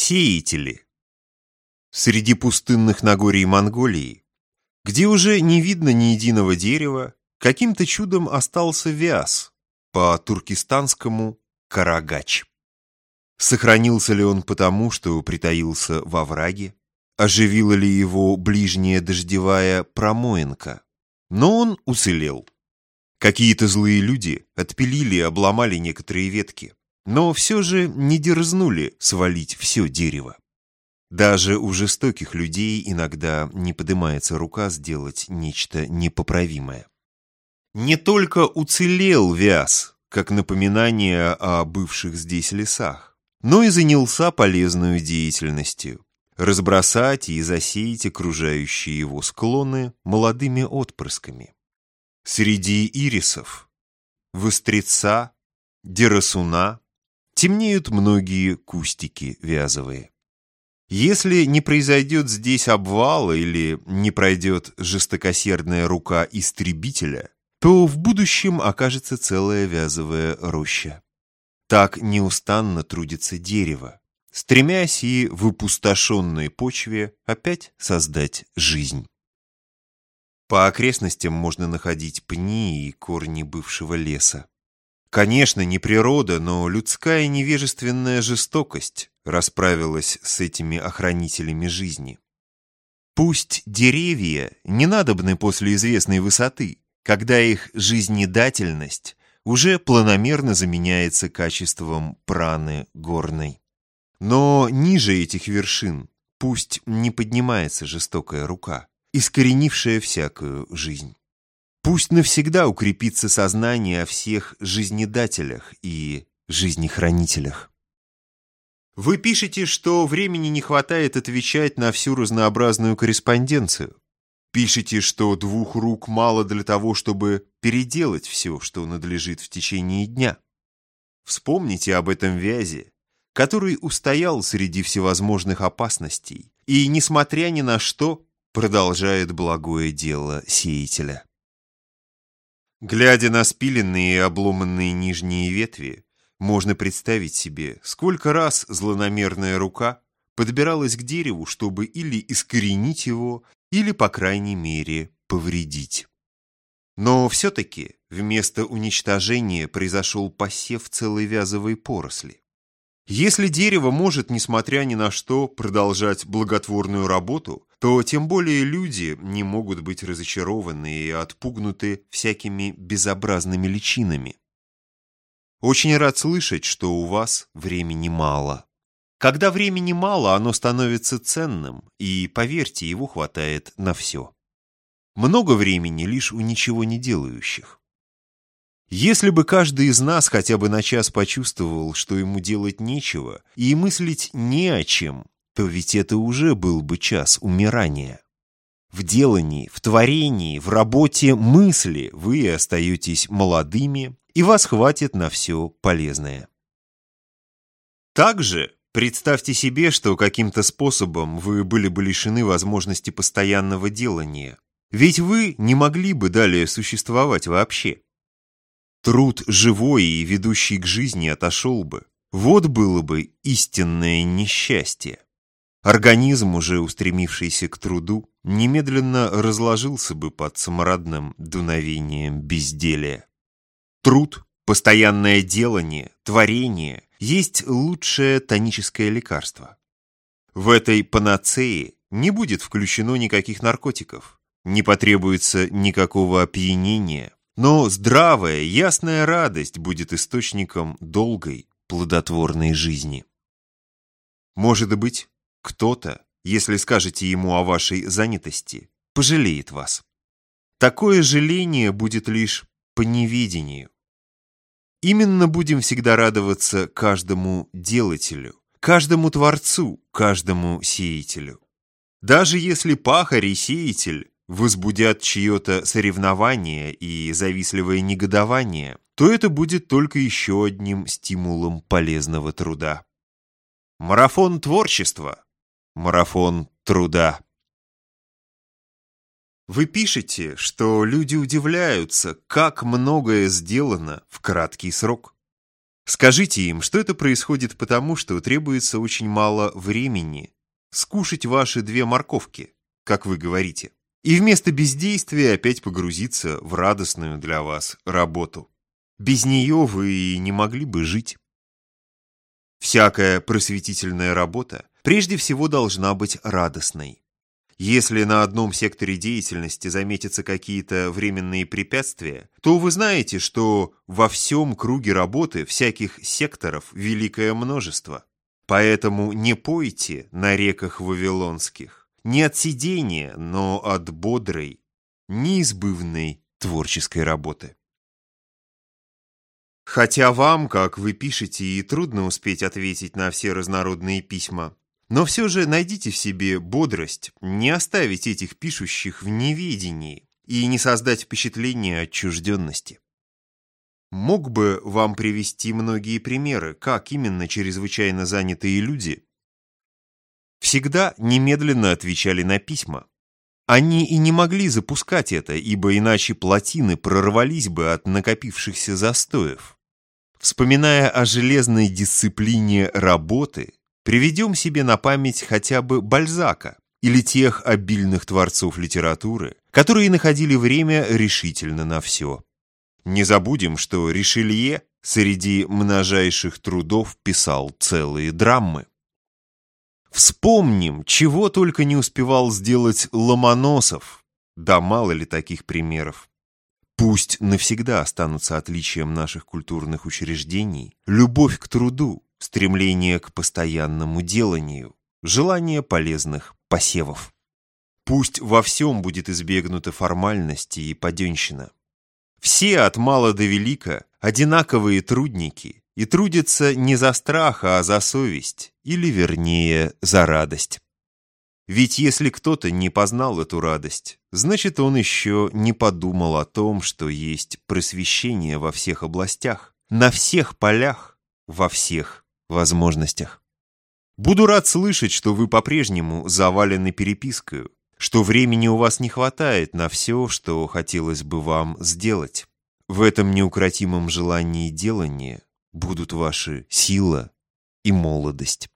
Сеятели. Среди пустынных Нагорий Монголии, где уже не видно ни единого дерева, каким-то чудом остался вяз, по-туркестанскому карагач. Сохранился ли он потому, что притаился во враге? Оживила ли его ближняя дождевая промоинка? Но он уцелел. Какие-то злые люди отпилили и обломали некоторые ветки но все же не дерзнули свалить все дерево. Даже у жестоких людей иногда не поднимается рука сделать нечто непоправимое. Не только уцелел вяз, как напоминание о бывших здесь лесах, но и занялся полезной деятельностью – разбросать и засеять окружающие его склоны молодыми отпрысками. Среди ирисов, востреца, дерасуна, темнеют многие кустики вязовые. Если не произойдет здесь обвала или не пройдет жестокосердная рука истребителя, то в будущем окажется целая вязовая роща. Так неустанно трудится дерево, стремясь и в опустошенной почве опять создать жизнь. По окрестностям можно находить пни и корни бывшего леса. Конечно, не природа, но людская невежественная жестокость расправилась с этими охранителями жизни. Пусть деревья не надобны после известной высоты, когда их жизнедательность уже планомерно заменяется качеством праны горной. Но ниже этих вершин пусть не поднимается жестокая рука, искоренившая всякую жизнь. Пусть навсегда укрепится сознание о всех жизнедателях и жизнехранителях. Вы пишете, что времени не хватает отвечать на всю разнообразную корреспонденцию. Пишете, что двух рук мало для того, чтобы переделать все, что надлежит в течение дня. Вспомните об этом вязе, который устоял среди всевозможных опасностей и, несмотря ни на что, продолжает благое дело сеятеля. Глядя на спиленные и обломанные нижние ветви, можно представить себе, сколько раз злонамерная рука подбиралась к дереву, чтобы или искоренить его, или, по крайней мере, повредить. Но все-таки вместо уничтожения произошел посев целой вязовой поросли. Если дерево может, несмотря ни на что, продолжать благотворную работу, то тем более люди не могут быть разочарованы и отпугнуты всякими безобразными личинами. Очень рад слышать, что у вас времени мало. Когда времени мало, оно становится ценным, и, поверьте, его хватает на все. Много времени лишь у ничего не делающих. Если бы каждый из нас хотя бы на час почувствовал, что ему делать нечего, и мыслить не о чем, то ведь это уже был бы час умирания. В делании, в творении, в работе мысли вы остаетесь молодыми, и вас хватит на все полезное. Также представьте себе, что каким-то способом вы были бы лишены возможности постоянного делания, ведь вы не могли бы далее существовать вообще. Труд живой и ведущий к жизни отошел бы. Вот было бы истинное несчастье. Организм, уже устремившийся к труду, немедленно разложился бы под самородным дуновением безделия. Труд, постоянное делание, творение есть лучшее тоническое лекарство. В этой панацее не будет включено никаких наркотиков, не потребуется никакого опьянения, но здравая, ясная радость будет источником долгой, плодотворной жизни. Может быть, кто-то, если скажете ему о вашей занятости, пожалеет вас. Такое жаление будет лишь по неведению. Именно будем всегда радоваться каждому делателю, каждому творцу, каждому сеятелю. Даже если пахарь и сеятель возбудят чье-то соревнование и завистливое негодование, то это будет только еще одним стимулом полезного труда. Марафон творчества. Марафон труда. Вы пишете, что люди удивляются, как многое сделано в краткий срок. Скажите им, что это происходит потому, что требуется очень мало времени скушать ваши две морковки, как вы говорите, и вместо бездействия опять погрузиться в радостную для вас работу. Без нее вы не могли бы жить. Всякая просветительная работа прежде всего должна быть радостной. Если на одном секторе деятельности заметятся какие-то временные препятствия, то вы знаете, что во всем круге работы всяких секторов великое множество. Поэтому не пойте на реках вавилонских, не от сидения, но от бодрой, неизбывной творческой работы. Хотя вам, как вы пишете, и трудно успеть ответить на все разнородные письма, но все же найдите в себе бодрость, не оставить этих пишущих в неведении и не создать впечатление отчужденности. Мог бы вам привести многие примеры, как именно чрезвычайно занятые люди всегда немедленно отвечали на письма. Они и не могли запускать это, ибо иначе плотины прорвались бы от накопившихся застоев. Вспоминая о железной дисциплине работы, Приведем себе на память хотя бы Бальзака или тех обильных творцов литературы, которые находили время решительно на все. Не забудем, что Ришелье среди множайших трудов писал целые драмы. Вспомним, чего только не успевал сделать Ломоносов, да мало ли таких примеров. Пусть навсегда останутся отличием наших культурных учреждений любовь к труду, стремление к постоянному деланию, желание полезных посевов. Пусть во всем будет избегнута формальности и паденщина. Все от мала до велика одинаковые трудники и трудятся не за страх, а за совесть, или вернее, за радость. Ведь если кто-то не познал эту радость, значит он еще не подумал о том, что есть просвещение во всех областях, на всех полях, во всех возможностях. Буду рад слышать, что вы по-прежнему завалены перепиской, что времени у вас не хватает на все, что хотелось бы вам сделать. В этом неукротимом желании делания будут ваши сила и молодость.